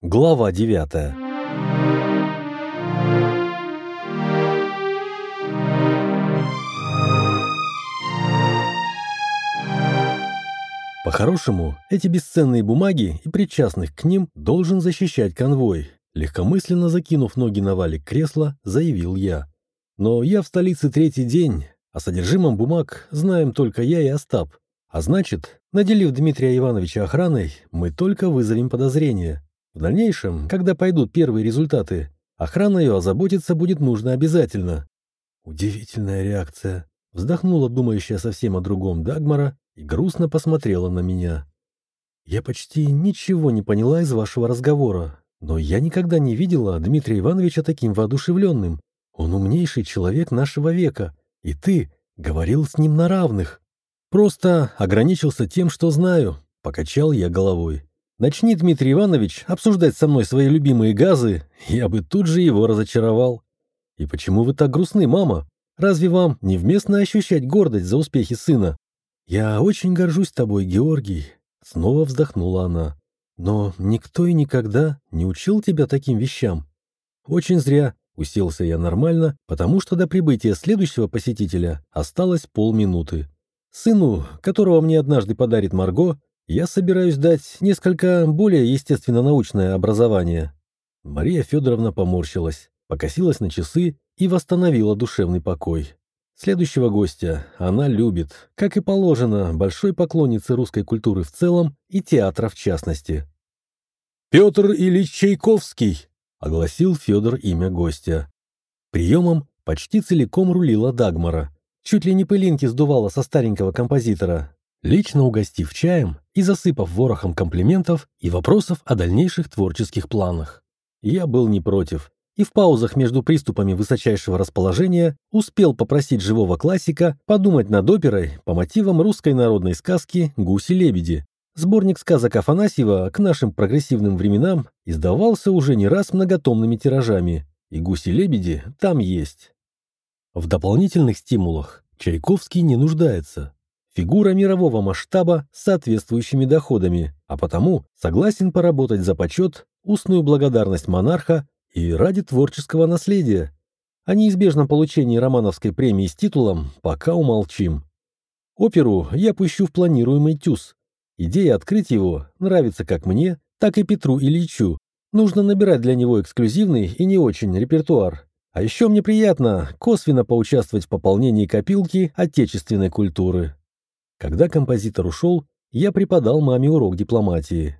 Глава девятая По-хорошему, эти бесценные бумаги и причастных к ним должен защищать конвой. Легкомысленно закинув ноги на валик кресла, заявил я. Но я в столице третий день, о содержимом бумаг знаем только я и Остап. А значит, наделив Дмитрия Ивановича охраной, мы только вызовем подозрения. В дальнейшем, когда пойдут первые результаты, охрана ее озаботиться будет нужно обязательно. Удивительная реакция. Вздохнула думающая совсем о другом Дагмара и грустно посмотрела на меня. Я почти ничего не поняла из вашего разговора, но я никогда не видела Дмитрия Ивановича таким воодушевленным. Он умнейший человек нашего века, и ты говорил с ним на равных. Просто ограничился тем, что знаю, покачал я головой. Начни, Дмитрий Иванович, обсуждать со мной свои любимые газы, я бы тут же его разочаровал. И почему вы так грустны, мама? Разве вам невместно ощущать гордость за успехи сына? Я очень горжусь тобой, Георгий. Снова вздохнула она. Но никто и никогда не учил тебя таким вещам. Очень зря. Уселся я нормально, потому что до прибытия следующего посетителя осталось полминуты. Сыну, которого мне однажды подарит Марго, я собираюсь дать несколько более естественно-научное образование. Мария Федоровна поморщилась, покосилась на часы и восстановила душевный покой. Следующего гостя она любит, как и положено большой поклоннице русской культуры в целом и театра в частности. «Петр Ильич Чайковский!» — огласил Федор имя гостя. Приемом почти целиком рулила Дагмара. Чуть ли не пылинки сдувала со старенького композитора, лично угостив чаем и засыпав ворохом комплиментов и вопросов о дальнейших творческих планах. Я был не против, и в паузах между приступами высочайшего расположения успел попросить живого классика подумать над оперой по мотивам русской народной сказки «Гуси-лебеди». Сборник сказок Афанасьева к нашим прогрессивным временам издавался уже не раз многотомными тиражами, и «Гуси-лебеди» там есть. В дополнительных стимулах Чайковский не нуждается, фигура мирового масштаба с соответствующими доходами, а потому согласен поработать за почет, устную благодарность монарха и ради творческого наследия. О неизбежном получении Романовской премии с титулом пока умолчим. Оперу я пущу в планируемый ТЮЗ. Идея открыть его нравится как мне, так и Петру Ильичу. Нужно набирать для него эксклюзивный и не очень репертуар. А еще мне приятно косвенно поучаствовать в пополнении копилки отечественной культуры. Когда композитор ушел, я преподал маме урок дипломатии.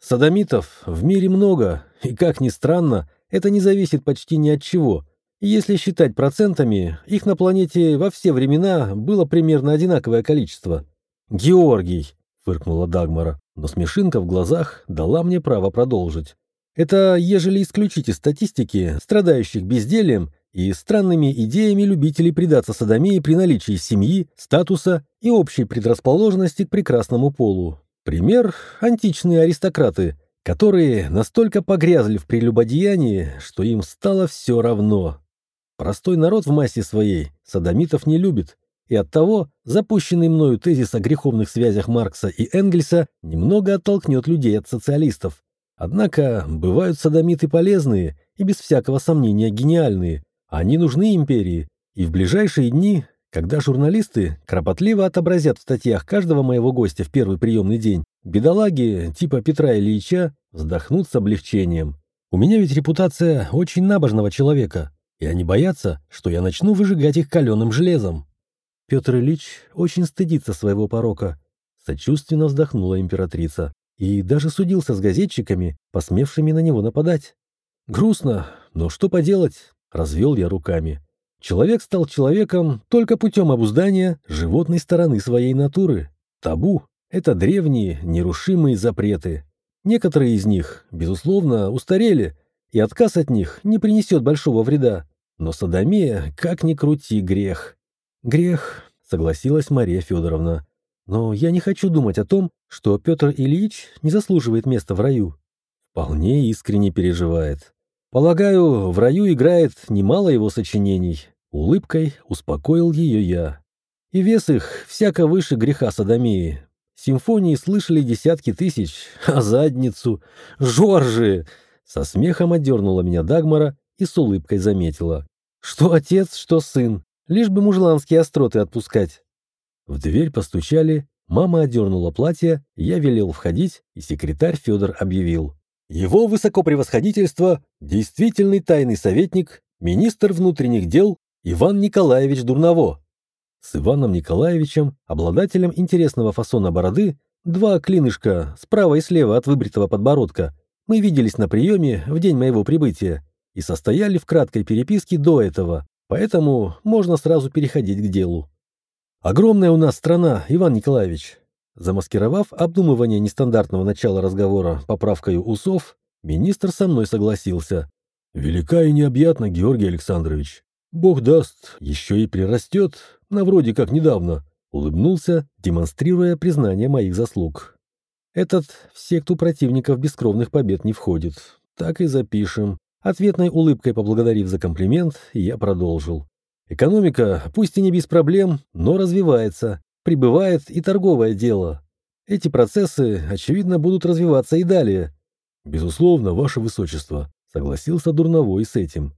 Садомитов в мире много, и, как ни странно, это не зависит почти ни от чего. Если считать процентами, их на планете во все времена было примерно одинаковое количество. «Георгий!» — фыркнула Дагмара, но смешинка в глазах дала мне право продолжить. Это ежели исключить из статистики страдающих бездельем и странными идеями любителей предаться садомии при наличии семьи, статуса и общей предрасположенности к прекрасному полу. Пример – античные аристократы, которые настолько погрязли в прелюбодеянии, что им стало все равно. Простой народ в массе своей садомитов не любит, и оттого запущенный мною тезис о греховных связях Маркса и Энгельса немного оттолкнет людей от социалистов. Однако бывают садомиты полезные и без всякого сомнения гениальные, они нужны империи, и в ближайшие дни, когда журналисты кропотливо отобразят в статьях каждого моего гостя в первый приемный день, бедолаги типа Петра Ильича вздохнут с облегчением. У меня ведь репутация очень набожного человека, и они боятся, что я начну выжигать их каленым железом. Петр Ильич очень стыдится своего порока, сочувственно вздохнула императрица, и даже судился с газетчиками, посмевшими на него нападать. Грустно, но что поделать, Развел я руками. Человек стал человеком только путем обуздания животной стороны своей натуры. Табу — это древние, нерушимые запреты. Некоторые из них, безусловно, устарели, и отказ от них не принесет большого вреда. Но садомия, как ни крути, грех. Грех, согласилась Мария Федоровна. Но я не хочу думать о том, что Петр Ильич не заслуживает места в раю. Вполне искренне переживает. Полагаю, в раю играет немало его сочинений. Улыбкой успокоил ее я. И вес их всяко выше греха садомии. Симфонии слышали десятки тысяч, а задницу... Жоржи! Со смехом отдернула меня Дагмара и с улыбкой заметила. Что отец, что сын. Лишь бы мужланские остроты отпускать. В дверь постучали, мама одернула платье, я велел входить, и секретарь Федор объявил. Его высокопревосходительство, действительный тайный советник, министр внутренних дел Иван Николаевич Дурново. С Иваном Николаевичем, обладателем интересного фасона бороды, два клинышка справа и слева от выбритого подбородка, мы виделись на приеме в день моего прибытия и состояли в краткой переписке до этого, поэтому можно сразу переходить к делу. Огромная у нас страна, Иван Николаевич. Замаскировав обдумывание нестандартного начала разговора поправкой усов, министр со мной согласился. «Велика и необъятна, Георгий Александрович. Бог даст, еще и прирастет, на вроде как недавно», улыбнулся, демонстрируя признание моих заслуг. «Этот в секту противников бескровных побед не входит. Так и запишем. Ответной улыбкой поблагодарив за комплимент, я продолжил. Экономика, пусть и не без проблем, но развивается. Прибывает и торговое дело. Эти процессы, очевидно, будут развиваться и далее. Безусловно, ваше высочество, согласился Дурновой с этим.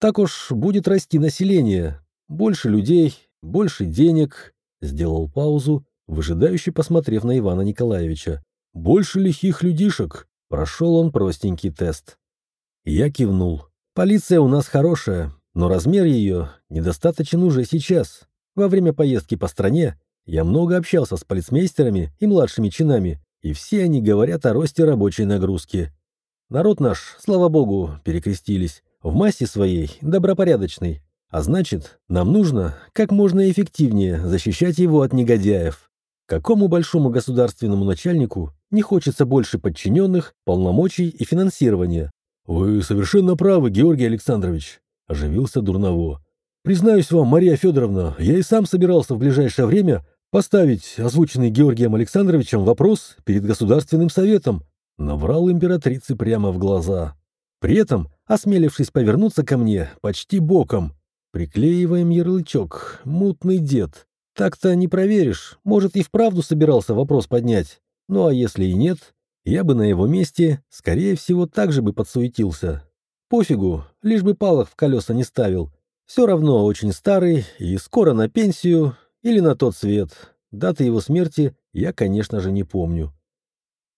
Так уж будет расти население. Больше людей, больше денег. Сделал паузу, выжидающе посмотрев на Ивана Николаевича. Больше лихих людишек. Прошел он простенький тест. Я кивнул. Полиция у нас хорошая, но размер ее недостаточен уже сейчас. Во время поездки по стране я много общался с полицмейстерами и младшими чинами, и все они говорят о росте рабочей нагрузки. Народ наш, слава богу, перекрестились, в массе своей добропорядочный, а значит, нам нужно как можно эффективнее защищать его от негодяев. Какому большому государственному начальнику не хочется больше подчиненных, полномочий и финансирования? «Вы совершенно правы, Георгий Александрович», — оживился Дурново. «Признаюсь вам, Мария Федоровна, я и сам собирался в ближайшее время поставить озвученный Георгием Александровичем вопрос перед Государственным Советом». Наврал императрице прямо в глаза. При этом, осмелившись повернуться ко мне, почти боком, приклеиваем ярлычок «Мутный дед». Так-то не проверишь, может и вправду собирался вопрос поднять. Ну а если и нет, я бы на его месте, скорее всего, так же бы подсуетился. Пофигу, лишь бы палок в колеса не ставил. Все равно очень старый и скоро на пенсию или на тот свет. Даты его смерти я, конечно же, не помню.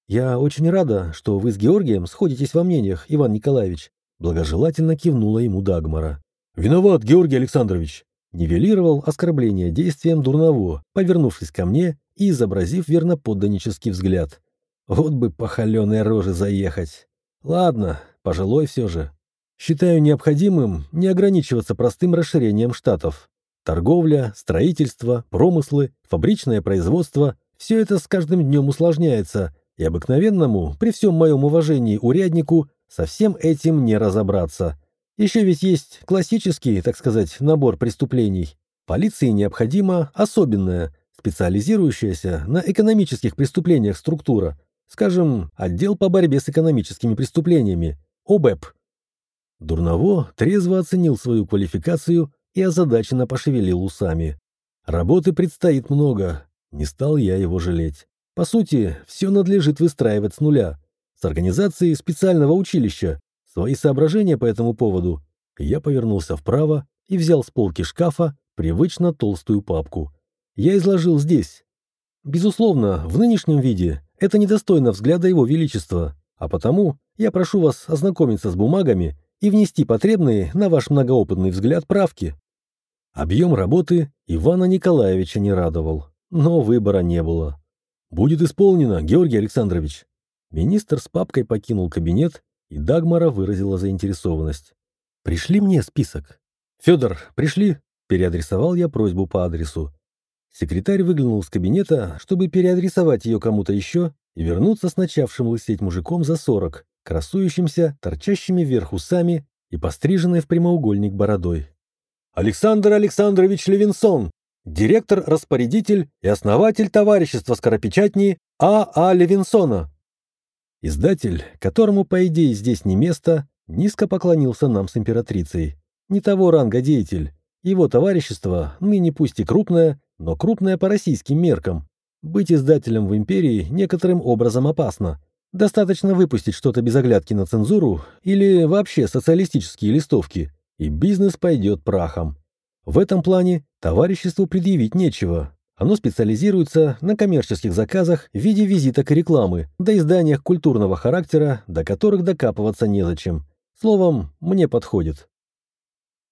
«Я очень рада, что вы с Георгием сходитесь во мнениях, Иван Николаевич», благожелательно кивнула ему Дагмара. «Виноват, Георгий Александрович!» Нивелировал оскорбление действием дурного, повернувшись ко мне и изобразив верноподданнический взгляд. Вот бы по роже заехать. Ладно, пожилой все же. Считаю необходимым не ограничиваться простым расширением штатов. Торговля, строительство, промыслы, фабричное производство – все это с каждым днем усложняется, и обыкновенному, при всем моем уважении уряднику, со всем этим не разобраться. Еще ведь есть классический, так сказать, набор преступлений. Полиции необходима особенная, специализирующаяся на экономических преступлениях структура, Скажем, отдел по борьбе с экономическими преступлениями, ОБЭП. Дурново трезво оценил свою квалификацию и озадаченно пошевелил усами. Работы предстоит много, не стал я его жалеть. По сути, все надлежит выстраивать с нуля. С организацией специального училища. Свои соображения по этому поводу. Я повернулся вправо и взял с полки шкафа привычно толстую папку. Я изложил здесь. Безусловно, в нынешнем виде это недостойно взгляда Его Величества, а потому я прошу вас ознакомиться с бумагами и внести потребные на ваш многоопытный взгляд правки. Объем работы Ивана Николаевича не радовал, но выбора не было. «Будет исполнено, Георгий Александрович». Министр с папкой покинул кабинет, и Дагмара выразила заинтересованность. «Пришли мне список». «Федор, пришли?» – переадресовал я просьбу по адресу. Секретарь выглянул из кабинета, чтобы переадресовать ее кому-то еще и вернуться с начавшим лысеть мужиком за сорок, красующимся, торчащими вверх усами и постриженной в прямоугольник бородой. «Александр Александрович Левинсон, директор-распорядитель и основатель товарищества скоропечатни А.А. А Левинсона». Издатель, которому, по идее, здесь не место, низко поклонился нам с императрицей. Не того ранга деятель. Его товарищество, ныне пусть и крупное, но крупная по российским меркам. быть издателем в империи некоторым образом опасно. Достаточно выпустить что-то без оглядки на цензуру или вообще социалистические листовки, и бизнес пойдет прахом. В этом плане товариществу предъявить нечего. Оно специализируется на коммерческих заказах в виде визиток и рекламы, до изданиях культурного характера, до которых докапываться незачем. Словом, мне подходит.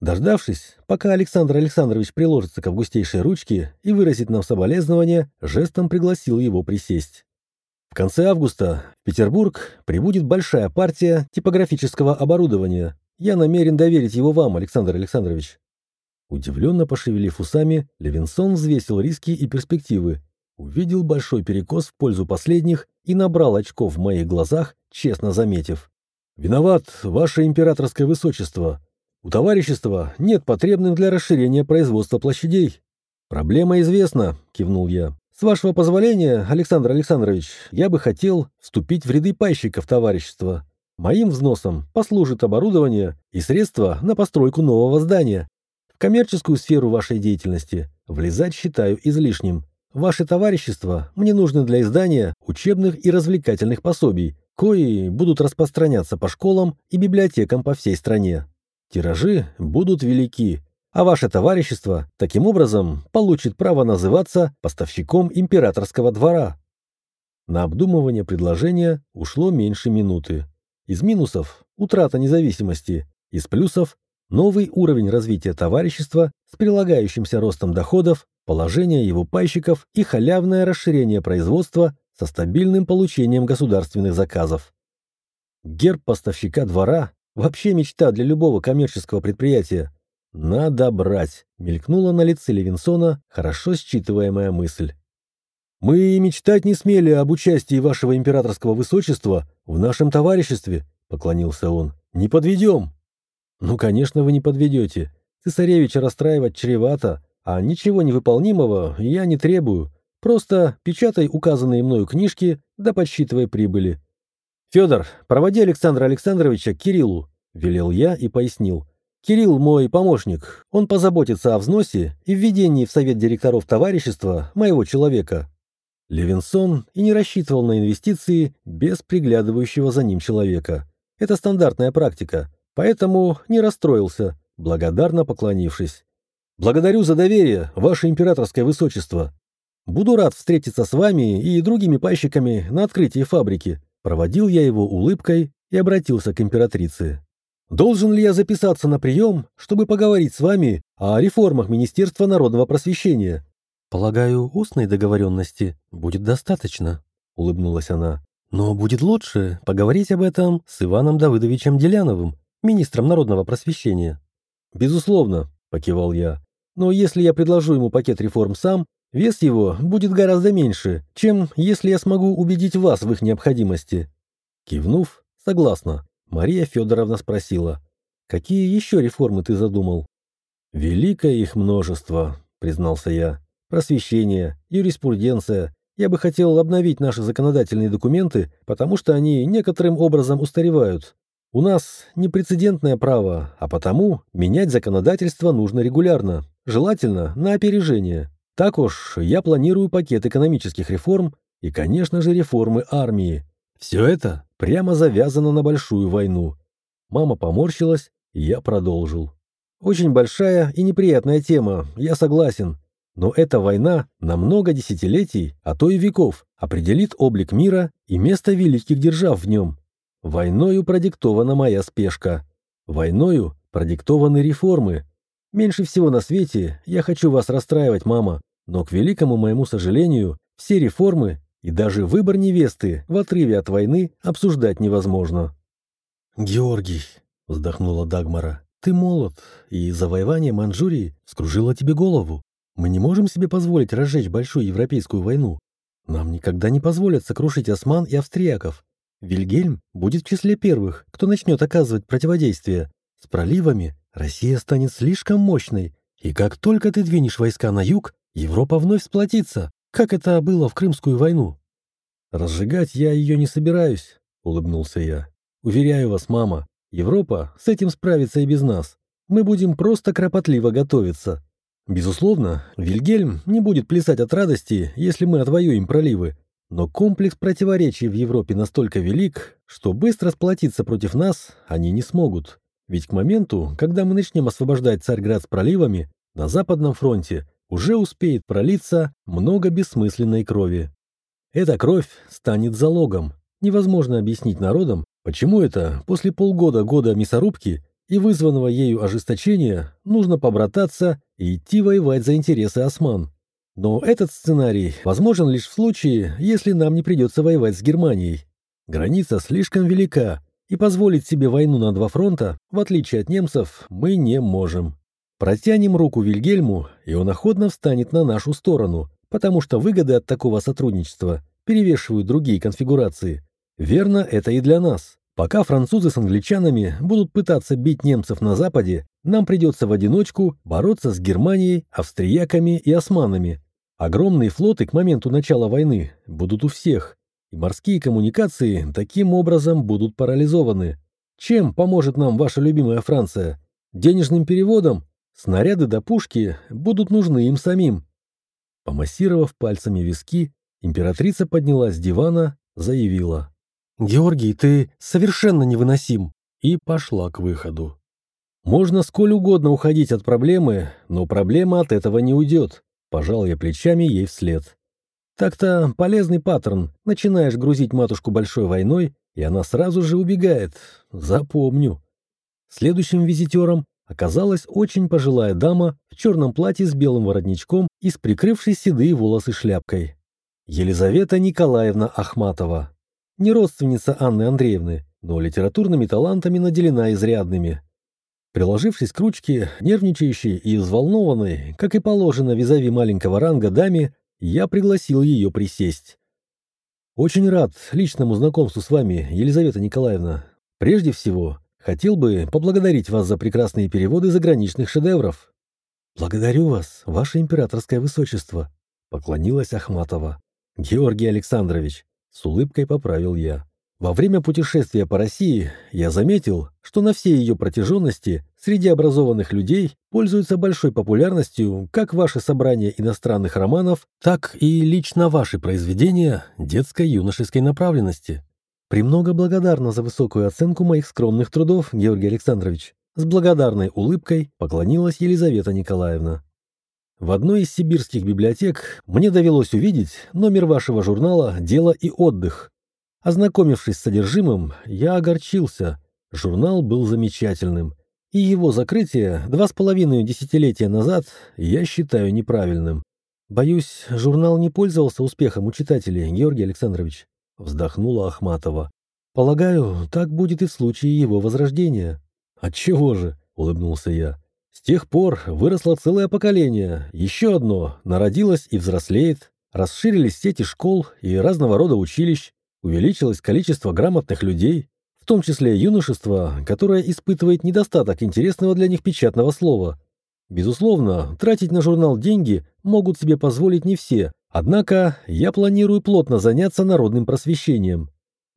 Дождавшись, пока Александр Александрович приложится к августейшей ручке и выразит нам соболезнования, жестом пригласил его присесть. В конце августа в Петербург прибудет большая партия типографического оборудования. Я намерен доверить его вам, Александр Александрович. Удивленно пошевелив усами, Левинсон взвесил риски и перспективы, увидел большой перекос в пользу последних и набрал очков в моих глазах, честно заметив. «Виноват, ваше императорское высочество. У товарищества нет потребных для расширения производства площадей». «Проблема известна», — кивнул я. «С вашего позволения, Александр Александрович, я бы хотел вступить в ряды пайщиков товарищества. Моим взносом послужит оборудование и средства на постройку нового здания. В коммерческую сферу вашей деятельности влезать считаю излишним. Ваше товарищество мне нужно для издания учебных и развлекательных пособий, кои будут распространяться по школам и библиотекам по всей стране. Тиражи будут велики, а ваше товарищество таким образом получит право называться поставщиком императорского двора. На обдумывание предложения ушло меньше минуты. Из минусов – утрата независимости, из плюсов – новый уровень развития товарищества с прилагающимся ростом доходов, положение его пайщиков и халявное расширение производства со стабильным получением государственных заказов. Герб поставщика двора – вообще мечта для любого коммерческого предприятия, «Надо брать», — мелькнула на лице Левинсона хорошо считываемая мысль. «Мы мечтать не смели об участии вашего императорского высочества в нашем товариществе», — поклонился он. «Не подведем». «Ну, конечно, вы не подведете. Цесаревича расстраивать чревато, а ничего невыполнимого я не требую. Просто печатай указанные мною книжки, да подсчитывай прибыли». «Федор, проводи Александра Александровича к Кириллу», — велел я и пояснил. Кирилл мой помощник. Он позаботится о взносе и введении в совет директоров товарищества моего человека. Левинсон и не рассчитывал на инвестиции без приглядывающего за ним человека. Это стандартная практика, поэтому не расстроился, благодарно поклонившись. «Благодарю за доверие, ваше императорское высочество. Буду рад встретиться с вами и другими пайщиками на открытии фабрики». Проводил я его улыбкой и обратился к императрице. Должен ли я записаться на прием, чтобы поговорить с вами о реформах Министерства народного просвещения? Полагаю, устной договоренности будет достаточно, улыбнулась она. Но будет лучше поговорить об этом с Иваном Давыдовичем Деляновым, министром народного просвещения. Безусловно, покивал я. Но если я предложу ему пакет реформ сам, вес его будет гораздо меньше, чем если я смогу убедить вас в их необходимости. Кивнув, согласна. Мария Федоровна спросила, «Какие еще реформы ты задумал?» «Великое их множество», — признался я. «Просвещение, юриспруденция. Я бы хотел обновить наши законодательные документы, потому что они некоторым образом устаревают. У нас непрецедентное право, а потому менять законодательство нужно регулярно, желательно на опережение. Так уж, я планирую пакет экономических реформ и, конечно же, реформы армии. Все это прямо завязано на большую войну. Мама поморщилась, и я продолжил. Очень большая и неприятная тема, я согласен. Но эта война на много десятилетий, а то и веков, определит облик мира и место великих держав в нем. Войною продиктована моя спешка. Войною продиктованы реформы. Меньше всего на свете я хочу вас расстраивать, мама, но, к великому моему сожалению, все реформы и даже выбор невесты в отрыве от войны обсуждать невозможно. «Георгий», — вздохнула Дагмара, — «ты молод, и завоевание Манчжурии скружило тебе голову. Мы не можем себе позволить разжечь большую европейскую войну. Нам никогда не позволят сокрушить осман и австрияков. Вильгельм будет в числе первых, кто начнет оказывать противодействие. С проливами Россия станет слишком мощной, и как только ты двинешь войска на юг, Европа вновь сплотится, как это было в Крымскую войну? Разжигать я ее не собираюсь, улыбнулся я. Уверяю вас, мама, Европа с этим справится и без нас. Мы будем просто кропотливо готовиться. Безусловно, Вильгельм не будет плясать от радости, если мы отвоюем проливы, но комплекс противоречий в Европе настолько велик, что быстро сплотиться против нас они не смогут. Ведь к моменту, когда мы начнем освобождать Царьград с проливами, на Западном фронте уже успеет пролиться много бессмысленной крови. Эта кровь станет залогом. Невозможно объяснить народам, почему это после полгода-года мясорубки и вызванного ею ожесточения нужно побрататься и идти воевать за интересы осман. Но этот сценарий возможен лишь в случае, если нам не придется воевать с Германией. Граница слишком велика, и позволить себе войну на два фронта, в отличие от немцев, мы не можем. Протянем руку Вильгельму, и он охотно встанет на нашу сторону, потому что выгоды от такого сотрудничества перевешивают другие конфигурации. Верно это и для нас. Пока французы с англичанами будут пытаться бить немцев на Западе, нам придется в одиночку бороться с Германией, австрияками и османами. Огромные флоты к моменту начала войны будут у всех, и морские коммуникации таким образом будут парализованы. Чем поможет нам ваша любимая Франция? Денежным переводом? Снаряды до пушки будут нужны им самим. Помассировав пальцами виски, императрица поднялась с дивана, заявила. «Георгий, ты совершенно невыносим!» и пошла к выходу. Можно сколь угодно уходить от проблемы, но проблема от этого не уйдет. Пожал я плечами ей вслед. Так-то полезный паттерн. Начинаешь грузить матушку большой войной, и она сразу же убегает. Запомню. Следующим визитером оказалась очень пожилая дама в черном платье с белым воротничком и с прикрывшей седые волосы шляпкой. Елизавета Николаевна Ахматова. Не родственница Анны Андреевны, но литературными талантами наделена изрядными. Приложившись к ручке, нервничающей и взволнованной, как и положено визави маленького ранга даме, я пригласил ее присесть. «Очень рад личному знакомству с вами, Елизавета Николаевна. Прежде всего, хотел бы поблагодарить вас за прекрасные переводы заграничных шедевров». «Благодарю вас, ваше императорское высочество», — поклонилась Ахматова. «Георгий Александрович, с улыбкой поправил я. Во время путешествия по России я заметил, что на всей ее протяженности среди образованных людей пользуются большой популярностью как ваши собрания иностранных романов, так и лично ваши произведения детской юношеской направленности. Премного благодарна за высокую оценку моих скромных трудов, Георгий Александрович. С благодарной улыбкой поклонилась Елизавета Николаевна. В одной из сибирских библиотек мне довелось увидеть номер вашего журнала «Дело и отдых». Ознакомившись с содержимым, я огорчился. Журнал был замечательным, и его закрытие два с половиной десятилетия назад я считаю неправильным. Боюсь, журнал не пользовался успехом у читателей, Георгий Александрович, вздохнула Ахматова. Полагаю, так будет и в случае его возрождения. Отчего же, улыбнулся я. С тех пор выросло целое поколение, еще одно народилось и взрослеет, расширились сети школ и разного рода училищ, увеличилось количество грамотных людей, в том числе юношество, которое испытывает недостаток интересного для них печатного слова. Безусловно, тратить на журнал деньги могут себе позволить не все, однако я планирую плотно заняться народным просвещением.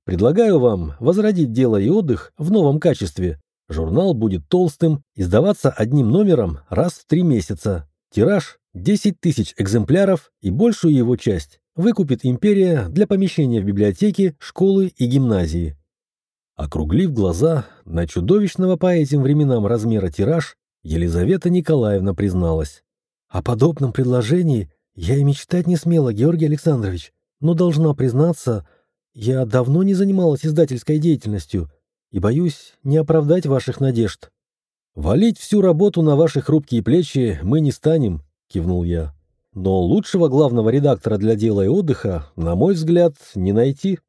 Предлагаю вам возродить дело и отдых в новом качестве, Журнал будет толстым, издаваться одним номером раз в три месяца. Тираж – 10 тысяч экземпляров и большую его часть выкупит империя для помещения в библиотеки, школы и гимназии. Округлив глаза на чудовищного по этим временам размера тираж, Елизавета Николаевна призналась. «О подобном предложении я и мечтать не смела, Георгий Александрович, но должна признаться, я давно не занималась издательской деятельностью и боюсь не оправдать ваших надежд. Валить всю работу на ваши хрупкие плечи мы не станем, кивнул я. Но лучшего главного редактора для дела и отдыха, на мой взгляд, не найти.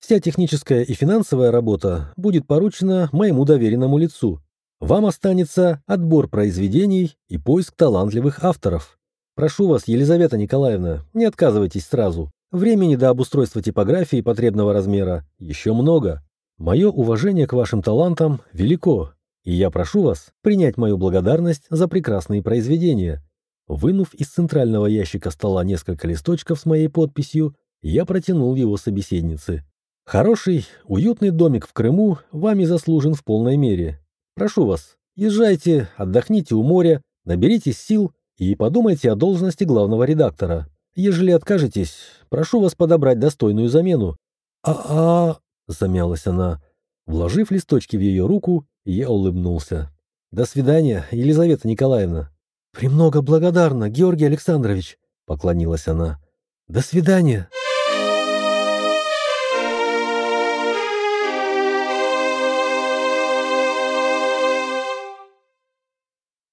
Вся техническая и финансовая работа будет поручена моему доверенному лицу. Вам останется отбор произведений и поиск талантливых авторов. Прошу вас, Елизавета Николаевна, не отказывайтесь сразу. Времени до обустройства типографии потребного размера еще много. Мое уважение к вашим талантам велико, и я прошу вас принять мою благодарность за прекрасные произведения. Вынув из центрального ящика стола несколько листочков с моей подписью, я протянул его собеседнице. Хороший, уютный домик в Крыму вами заслужен в полной мере. Прошу вас, езжайте, отдохните у моря, наберитесь сил И подумайте о должности главного редактора. Ежели откажетесь, прошу вас подобрать достойную замену». «А-а...» — замялась она. Вложив листочки в ее руку, я улыбнулся. «До свидания, Елизавета Николаевна». «Премного благодарна, Георгий Александрович», — поклонилась она. «До свидания».